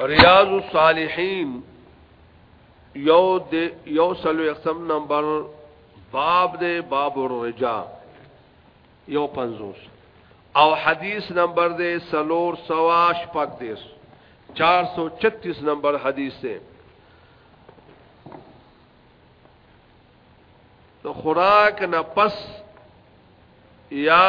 ریاض الصالحین یو د یو سلو اقسم نمبر باب د باب الرجا یو پنځوس او حدیث نمبر د سلور سواش پاک دیس 436 نمبر حدیث سے د خوراک نه پس یا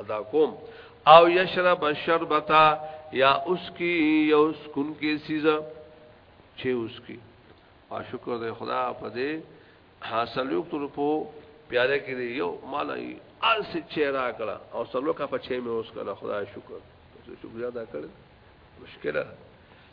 ادا کوم او یشرب الشربتا یا اس کی یا اس کن کی سیزا چې اس کی او شکر دې خدا په دې حاصل یو تر په پیاله کې دی یو مال ای اس چهرا کړه او سلو کا پچې مې اوس کړه خدای شکر شکر ادا کړ مشکل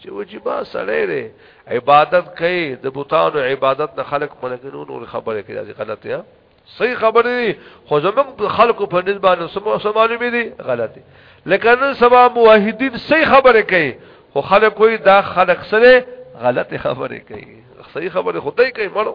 چې وجي با سړی دی عبادت کوي د بوتانو عبادت نه خلق منګنو نور خبره کوي دا غلط یا صحیح خبره دي خو زموږ خلکو په نسبت باندې سمو سمالو مې دي غلط دي لکه نن سبا موحدین صحیح خبره کوي خو خلک کوئی دا خلق سره غلط خبره کوي صحیح خبره خدای کوي مړو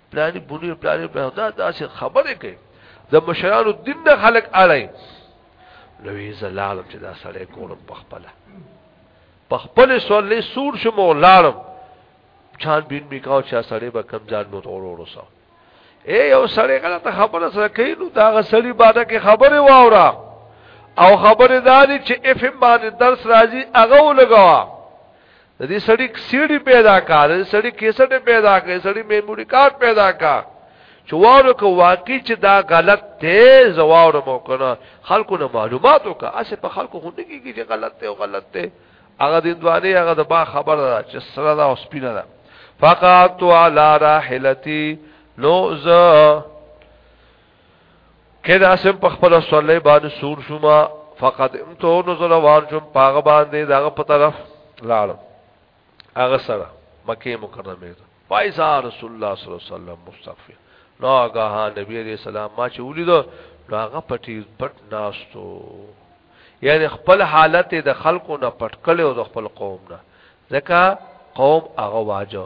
پلانی بونی پلانی پلانی دا داسې خبره کوي د مشرانو دین نه خلق اړای نو یې زلالم چې دا سړی کولم پخپله پخپل سولې سور شو مولارم چان بین میکاو چې سړی به کم ځان نو ورورو سره اے یو سړی غلط خبره سره کوي نو دا غسړي باندې کې خبره واورا او خبره داري چې اف ام باندې درس راځي هغه ولګوا د دې سړی سیډي پیدا کا د سړی کیسټ پیدا کا سړی میموري کارت پیدا کا چوارو کو واقعي چې دا غلط دی زوارو مو کنه خلکو نه معلومات وکړه اسه په خلکو خو نه کیږي چې غلط دی او غلط دی هغه دندوانه هغه د با خبر ده چې سره دا اوس پینه ده فقط على راحلتي نو ز کدا سم په خپل صلی باندې سور شوما فقط امتو نزل وار شوم پاغه باندې داغه په طرف لاړ هغه سره مکه مکرمه ته فایزا رسول الله صلی الله علیه وسلم مستغفر نو هغه نبی علیہ السلام ما چې ولید نو هغه پټی پټ ناستو یعنی خپل حالت د خلکو نه پټ کړي او د خپل قوم نه ځکه قوم هغه واجو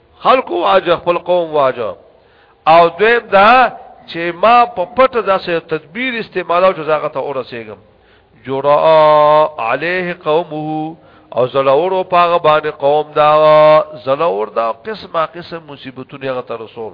خلق واجه خپل قوم واجه او دویم دا چې ما په پټ داسې تدبیر استعمالو چې زاغه ته اورسېګم جرا عليه قومه او زلور او پاغه باندې قوم دا زلور دا قسمه قسم مصیبتونه غته رسول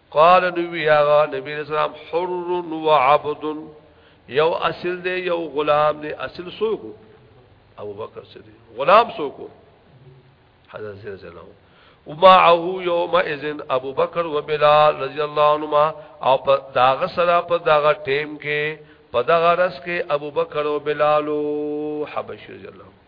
قال نبی آغا نبی علیہ السلام حر و عبد یو اصل دے یو غلام دے اصل سوکو ابو بکر صدیق غلام سوکو حضرت زیر زلو ومعه یوم اذن ابو بکر و بلال رضی اللہ عنہما او په داغه سره په داغه ټیم کې په داغه رس کې ابو بکر او بلال حبشی رضی اللہ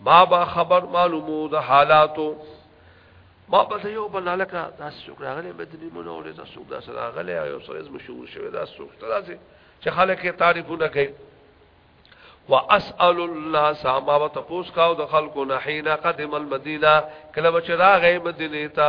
ما با خبر معلومو د حالاتو ما په یو بل علاقه تاسو څوک راغلي به د نیمو نو له تاسو دا سره راغلي او سره مشهور شوی دا څوک تاسو چې خلک یې تعریفونه کوي واسال الناس ما وتفوس کاو د خلکو نه حين قدم المدينه کله چې راغې مدینه ته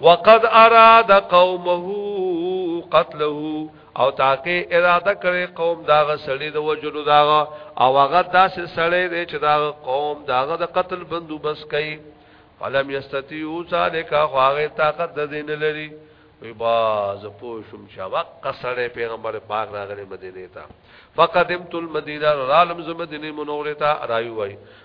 وقد اراد قومه قتله او تاکه اراده کړي قوم داغه سړی د وجلو داغه او هغه داسې سړی دی چې داغه قوم داغه د قتل بندوبس کوي فلم یستطيعو ذالک خواغه طاقت د دین لري وی با ز پوشم چا وقت سره پیغمبر پاک راغلی مدینه ته فقدمت المدینه رالم ز مدینه منوره ته راوی وای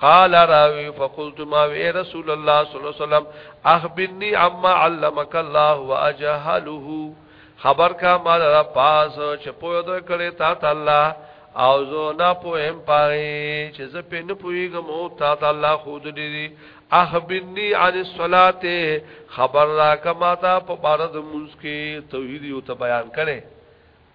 قال راوي فقلت ما وي رسول الله صلى الله عليه وسلم اخبرني عما علمك الله واجهله خبر کا مال را پاس چې پوه در کړې تا ته الله او زه نه پوهم پاره چې زه په نه پوهیږم او تا ته الله خود دې اخبرني عن الصلاه خبر را کما تا په بار د مونږ کې توحید یو ته بیان کړي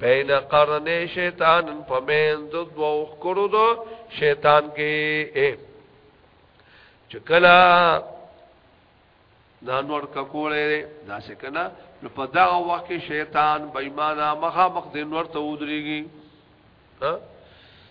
بین قرن شیطان په مین د دوو خکرو دو شیطان کې چکلا دا نور ککولې دا سکنا نو په دا وخت کې شیطان بېمانه مخه مخ د نور ته ودرېږي ها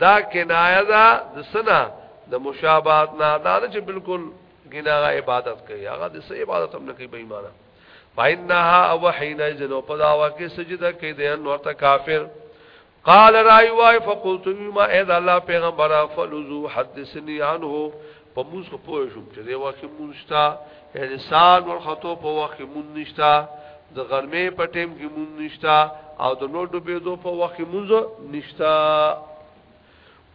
دا کنایه دا د سنا د مشابهت نه دا چې بالکل ګناغه عبادت کوي هغه د سې عبادت هم نه کوي بې ایمانه فإنها او حين ذنو پدا واکه سجده کې د ان ورته کافر قال راي واي فقلت ما اذا الله پیغمبر فلذو حدثني عنه په موږ خو پوه شوم چې د وخت مونږ شته احسان ورخطو په وخت مونږ نشته د غرمې په ټیم کې مونږ نشته او د نور ډوبېدو په وخت مونږ نشته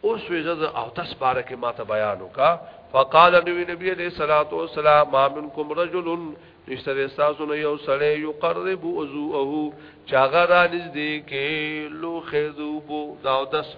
اوس ویزه د او تاسو باره کې ماته بیان وکا فقال نبی نبی علیہ الصلوۃ والسلام ما منکم رجل نشتر استاسو نه یو سړی یقرب وضوءه چاغه را نږدې کې لو خذوب دا او تاسو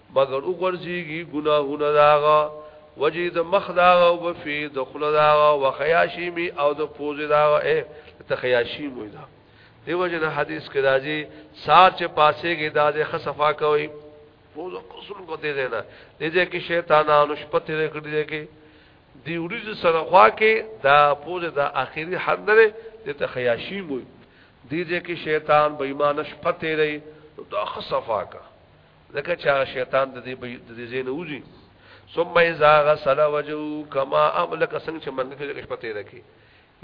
مګر وغورځيږي ګناهونه د هغه وجي د مخ د هغه او بفي د خله د هغه وخياشيمي او د پوزې د هغه ايه ته خياشيم وي دا دیو جن حدیث کې راځي سار چې پاسېږي دا د خصفا کوي پوز قسم کو دې دینا دې دې کې شیطانانو شپه تیرې کړې دې کې دی ورځ سره خوا کې دا پوز د اخیری حد نه دې ته خياشيم وي دې دې کې شیطان بېمانه شپه تیرې دا خصفا کا ځکه چې هغه شیطان د دې د دې زین اوځي ثم اذا غسل وجهه كما املك څنګه چې منګه کې شپته راکې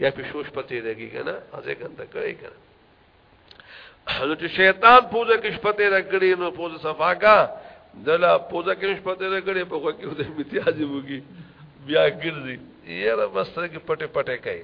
یا په شوش پته راکې کنه ازه کنده کوي کنه نو چې شیطان پوزه کې شپته راکړي نو پوزه صفا کا دلا پوزه کې شپته راکړي په خو کې د امتیازي وږي بیا ګرځي یره بس سره کې پټه پټه کوي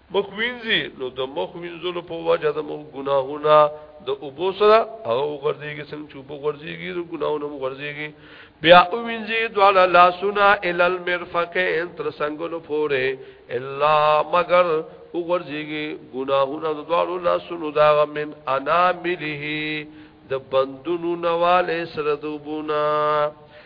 مخ وینځي نو د مخ وینځلو په وجه د مو ګناهونه د اوبو سره او غرزيږي څنګه چې په غرزيږي د ګناهونو مو غرزيږي بیا او وینځي دواله لاسونه ال المرفقين تر څنګه نو پوره الا مگر او غرزيږي ګناهونه د دواله لاسونو دا من انا ملي د بندونو نواله سره دوبونه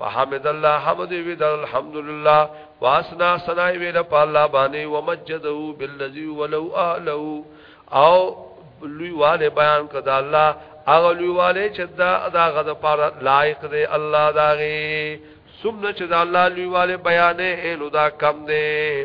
فحمد الله حمد وی در الحمدلله واسنا سنای وی رب الله باندې ومجده بالذي ولو اهله او لوی والے بیان کدا الله هغه لوی والے چې دا دا غد پر لایق دی الله داغي سمنه چې دا الله لوی والے بیانې نو دا کم دی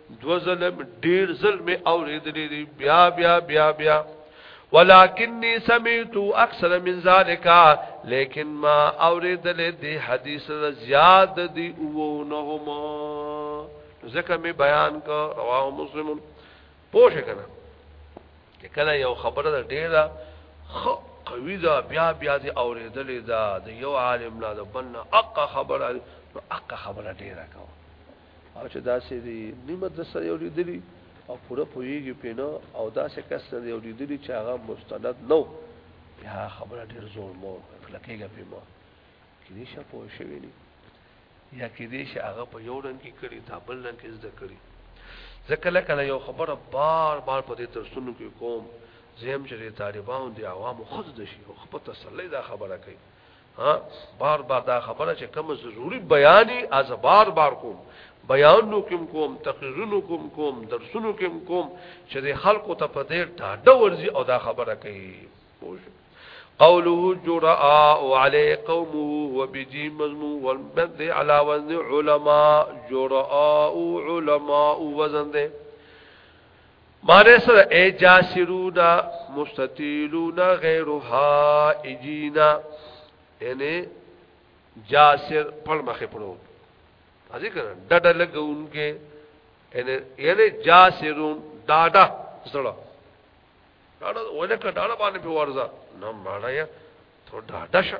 دو ظلم ډیر ظلم اوریدلې دي بیا بیا بیا بیا ولکنی سمعت اکثر من ذالک لیکن ما اوریدلې دي حدیث زیاد دي او نه هم ځکه می بیان کا رواه مسلم پوښ کنه کله یو خبره ده ډیره خو قوی دا بیا بیا دې اوریدلې دا د یو عالم نه د بنه اقا خبره اقا خبره ډیره کوي او چې داسې دی نیمه د سره یو لیدلی او پوره پویږي پینو او داسې کس نه یو لیدلی چې هغه مستند نو یا خبره ډیر زور مو کلکېږي په مو کې دې شه پوه شوی نه یا کې دې شه هغه په یو رنګ کې کړی دا بل رنګ کې زده کړی ځکه لکه یو خبره بار بار په دې درسونو کې کوم زم چې طالبان دي عوامو خود دشي او خپل تسلی دا خبره کوي ها بار بار دا خبره چې کوم ضروری بیان از بار بار کوم بیان نو کوم کوم تقریرونو کوم کوم درسونو کوم کوم چې د خلکو ته په دې ډاډه ورزي او دا خبره کوي قوله جراء وعلي قومه وبدي مضمون والبد على وزن علماء جراء علماء وزن ده معنی سره اے جاسرون مستطیلون غیر حائجین یعنی جاسر پړ مخه پروت ازي کنه ډډه لګونکې یعنی یعنی جاسرون ډاډه زړه ډاډه ولکه ډاډه باندې په ورزه نو مړایا ته ډاډه شه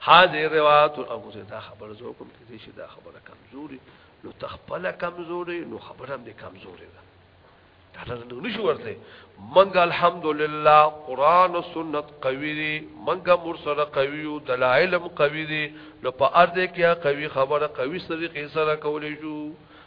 هذه روایت او کوزه دا خبره زو کوم کې شي دا خبره کمزوري نو تخپل کمزوري نو خبره هم دې کمزوري ده دا نه نشو ورته منګ الحمدلله قران او سنت قوي دي منګ مرسل قوي او دلایل هم قوي دي نو په ارده کې قوي خبره قوي طریقې سره کولې شو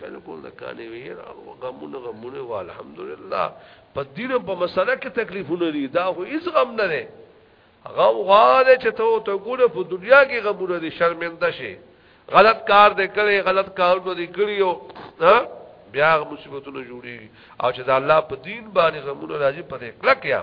بالکل د کانې ویر او غمونه غمونه و الحمدلله په دین په مسله کې تکلیفونه دي دا خو هیڅ غم نه دی غم غواړي چې ته ته ګوره په دنیا کې غمونه دي شرمنده شي غلط کار دې کړي غلط کار دې کړی او بیا مصیبتونه جوړي او چې د الله په دین باندې غمونه راځي په دې کلک یا